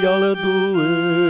y'all are doing.